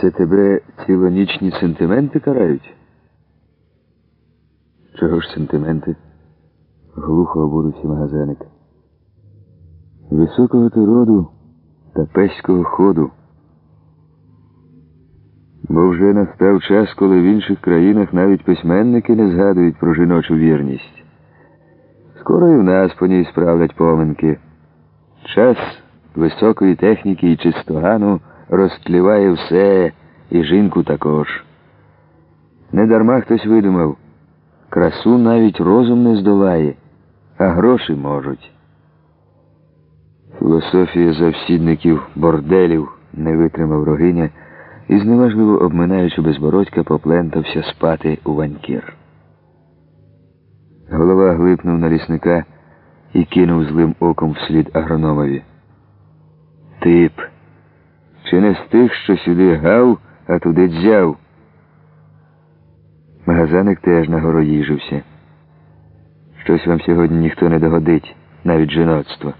Це тебе цілонічні сентименти карають? Чого ж сентименти? Глухо обурився магазиник. Високого ти роду та песького ходу. Бо вже настав час, коли в інших країнах навіть письменники не згадують про жіночу вірність. Скоро і в нас по ній справлять поминки. Час високої техніки і чистогану розтліває все, і жінку також. Недарма хтось видумав, красу навіть розум не здолає, а гроші можуть. Філософія завсідників борделів не витримав рогиня і, зневажливо обминаючи безбородька, поплентався спати у ванькір. Голова глипнув на лісника і кинув злим оком вслід агрономові. Тип, чи не з тих, що сюди гав, а туди дзяв? Магазаник теж нагороїжився. Щось вам сьогодні ніхто не догодить, навіть жіноцтво.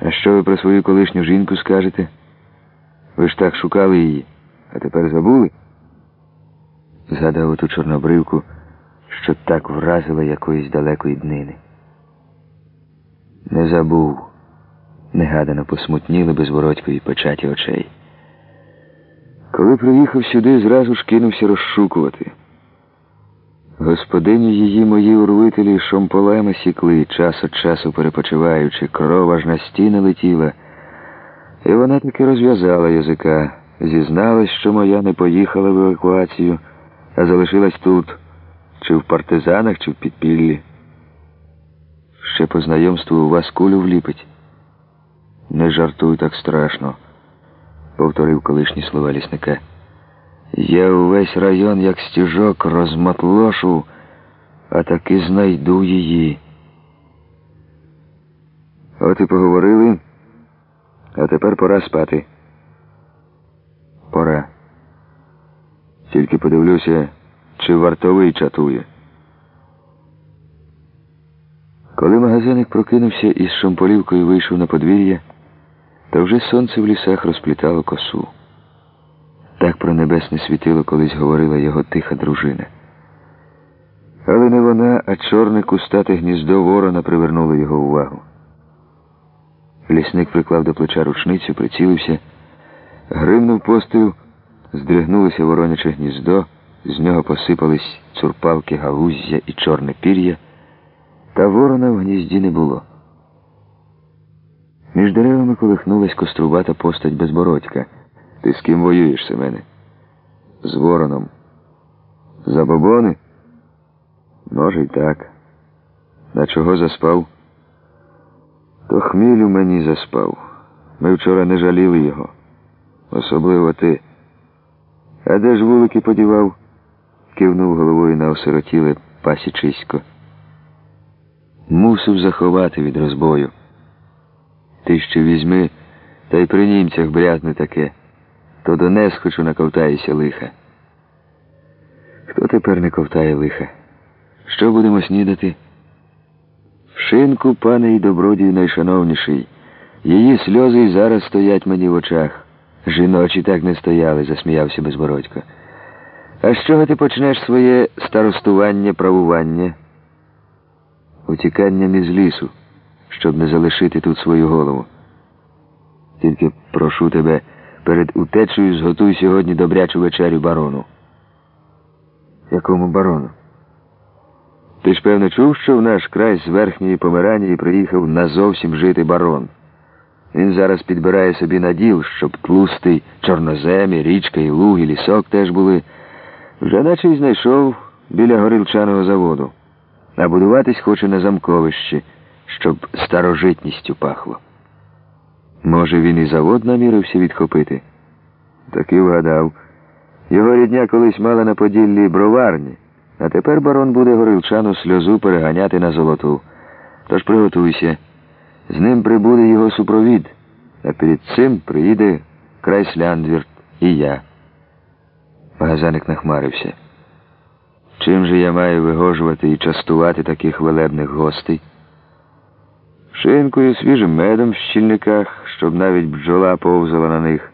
А що ви про свою колишню жінку скажете? Ви ж так шукали її, а тепер забули? Згадав оту чорнобривку, що так вразила якоїсь далекої днини. Не забув, негадано посмутніли безвородькові печаті очей. Коли приїхав сюди, зразу ж кинувся розшукувати. Господині її мої урвителі шомполеми сікли, час від часу перепочиваючи, кров аж на стіни летіла. І вона таки розв'язала язика, зізналась, що моя не поїхала в евакуацію, а залишилась тут, чи в партизанах, чи в підпіллі. Ще по знайомству у вас кулю вліпить. Не жартуй так страшно, повторив колишні слова лісника. Я увесь район, як стіжок, розматлошу, а таки знайду її. От і поговорили, а тепер пора спати. Пора. Тільки подивлюся, чи вартовий чатує. Коли магазиник прокинувся і з шомполівкою вийшов на подвір'я, то вже сонце в лісах розплітало косу. Так про небесне світило колись говорила його тиха дружина. Але не вона, а чорне кустате гніздо ворона привернуло його увагу. Лісник приклав до плеча рушницю, прицілився, гримнув постріл, здригнулося вороняче гніздо, з нього посипались цурпалки, галуздя і чорне пір'я, та ворона в гнізді не було. Між деревами колихнулась кострубата постать безбородька. Ти з ким воюєш, Семене? З вороном. Забобони? Може, й так. На чого заспав? То хміль у мені заспав. Ми вчора не жаліли його. Особливо ти. А де ж вулики подівав? кивнув головою на осиротіле пасічисько. Мусив заховати від розбою. Ти ще візьми, та й при німцях брязне таке то до несхочу наковтаюся лиха. Хто тепер не ковтає лиха? Що будемо снідати? Шинку, пане і добродію найшановніший. Її сльози й зараз стоять мені в очах. Жіночі так не стояли, засміявся безбородько. А з чого ти почнеш своє старостування, правування? Утіканням із лісу, щоб не залишити тут свою голову. Тільки прошу тебе. Перед утечею зготуй сьогодні добрячу вечерю барону. Якому барону? Ти ж певно чув, що в наш край з верхньої Померанії приїхав назовсім жити барон. Він зараз підбирає собі наділ, щоб тлустий чорноземі, річка і луг, і лісок теж були. Вже наче й знайшов біля горілчаного заводу. А будуватись хоче на замковищі, щоб старожитністю пахло. Може, він і завод намірився відхопити? Так і вгадав. Його рідня колись мала на Поділлі броварні, а тепер барон буде горилчану сльозу переганяти на золоту. Тож приготуйся. З ним прибуде його супровід, а перед цим приїде Крайсляндвірт і я. Магазаник нахмарився. Чим же я маю вигожувати і частувати таких велебних гостей? Шинкою, свіжим медом в щільниках, щоб навіть бджола повзала на них.